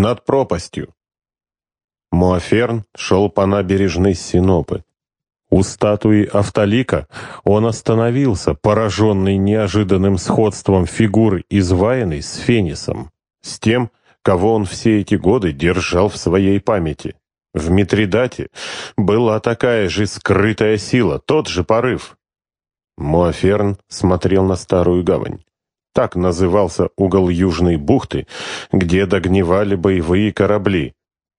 над пропастью. Муаферн шел по набережной Синопы. У статуи Автолика он остановился, пораженный неожиданным сходством фигуры, изваянной с Фенисом, с тем, кого он все эти годы держал в своей памяти. В Митридате была такая же скрытая сила, тот же порыв. Муаферн смотрел на старую гавань. Так назывался угол Южной бухты, где догнивали боевые корабли.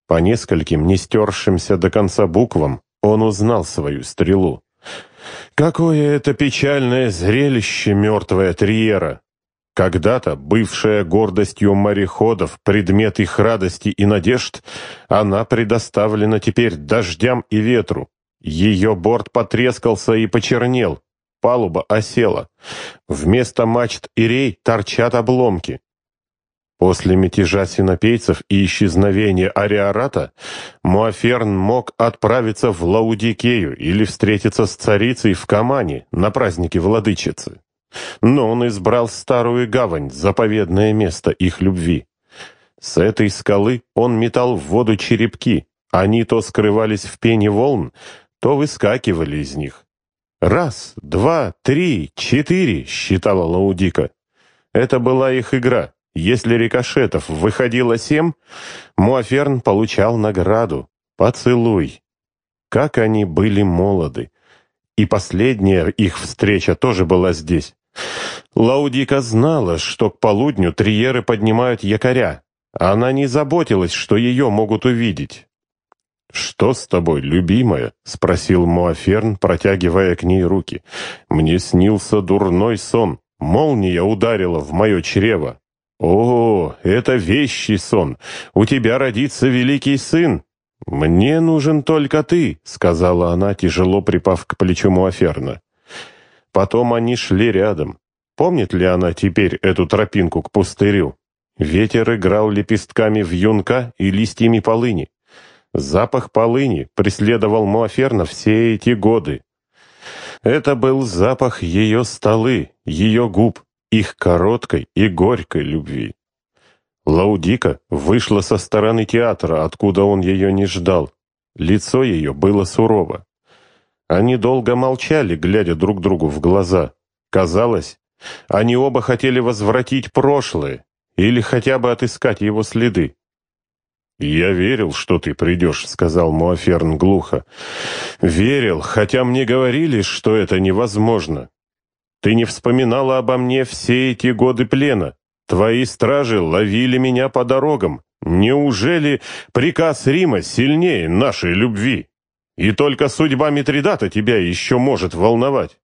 По нескольким не стершимся до конца буквам он узнал свою стрелу. Какое это печальное зрелище, мертвая Триера! Когда-то, бывшая гордостью мореходов, предмет их радости и надежд, она предоставлена теперь дождям и ветру. Ее борт потрескался и почернел, палуба осела. Вместо мачт и рей торчат обломки. После мятежа синопейцев и исчезновения Ариарата Муаферн мог отправиться в Лаудикею или встретиться с царицей в Камане на празднике владычицы. Но он избрал старую гавань, заповедное место их любви. С этой скалы он метал в воду черепки. Они то скрывались в пене волн, то выскакивали из них. «Раз, два, три, четыре», — считала Лаудика. Это была их игра. Если рикошетов выходило семь, Муаферн получал награду — поцелуй. Как они были молоды. И последняя их встреча тоже была здесь. Лаудика знала, что к полудню триеры поднимают якоря. Она не заботилась, что ее могут увидеть. «Что с тобой, любимая?» — спросил Муаферн, протягивая к ней руки. «Мне снился дурной сон. Молния ударила в мое чрево. «О, это вещий сон! У тебя родится великий сын!» «Мне нужен только ты», — сказала она, тяжело припав к плечу Муаферна. Потом они шли рядом. Помнит ли она теперь эту тропинку к пустырю? Ветер играл лепестками вьюнка и листьями полыни. Запах полыни преследовал Муаферна все эти годы. Это был запах ее столы, ее губ, их короткой и горькой любви. Лаудика вышла со стороны театра, откуда он ее не ждал. Лицо ее было сурово. Они долго молчали, глядя друг другу в глаза. Казалось, они оба хотели возвратить прошлое или хотя бы отыскать его следы. «Я верил, что ты придешь», — сказал Муаферн глухо. «Верил, хотя мне говорили, что это невозможно. Ты не вспоминала обо мне все эти годы плена. Твои стражи ловили меня по дорогам. Неужели приказ Рима сильнее нашей любви? И только судьба Митридата тебя еще может волновать.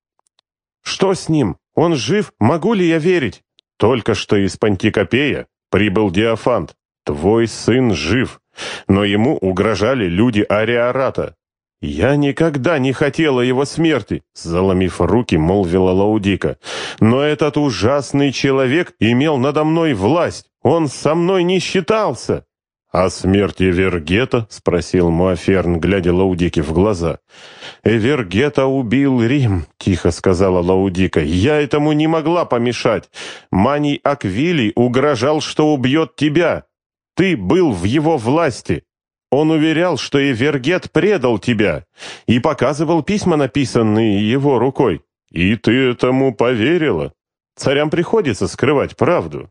Что с ним? Он жив? Могу ли я верить? Только что из Пантикопея прибыл Диофант. Твой сын жив, но ему угрожали люди Ариарата. «Я никогда не хотела его смерти», — заломив руки, молвила Лаудика. «Но этот ужасный человек имел надо мной власть. Он со мной не считался». «О смерти Вергета?» — спросил Муаферн, глядя Лаудике в глаза. «Вергета убил Рим», — тихо сказала Лаудика. «Я этому не могла помешать. Маний Аквилий угрожал, что убьет тебя. Ты был в его власти. Он уверял, что Эвергет предал тебя, и показывал письма, написанные его рукой. И ты этому поверила? Царям приходится скрывать правду.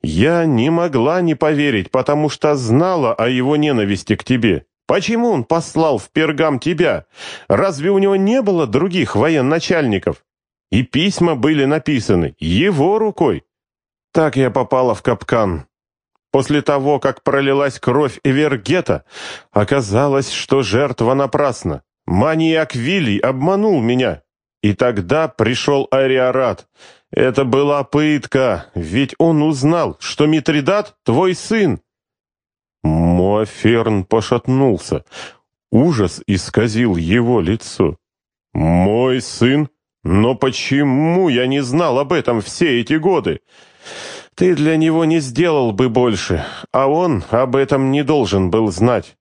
Я не могла не поверить, потому что знала о его ненависти к тебе. Почему он послал в Пергам тебя? Разве у него не было других военачальников? И письма были написаны его рукой. Так я попала в капкан. После того, как пролилась кровь Эвергета, оказалось, что жертва напрасна. Маний Аквилий обманул меня. И тогда пришел Ариарат. Это была пытка, ведь он узнал, что Митридат — твой сын. Моаферн пошатнулся. Ужас исказил его лицо. «Мой сын? Но почему я не знал об этом все эти годы?» Ты для него не сделал бы больше, а он об этом не должен был знать.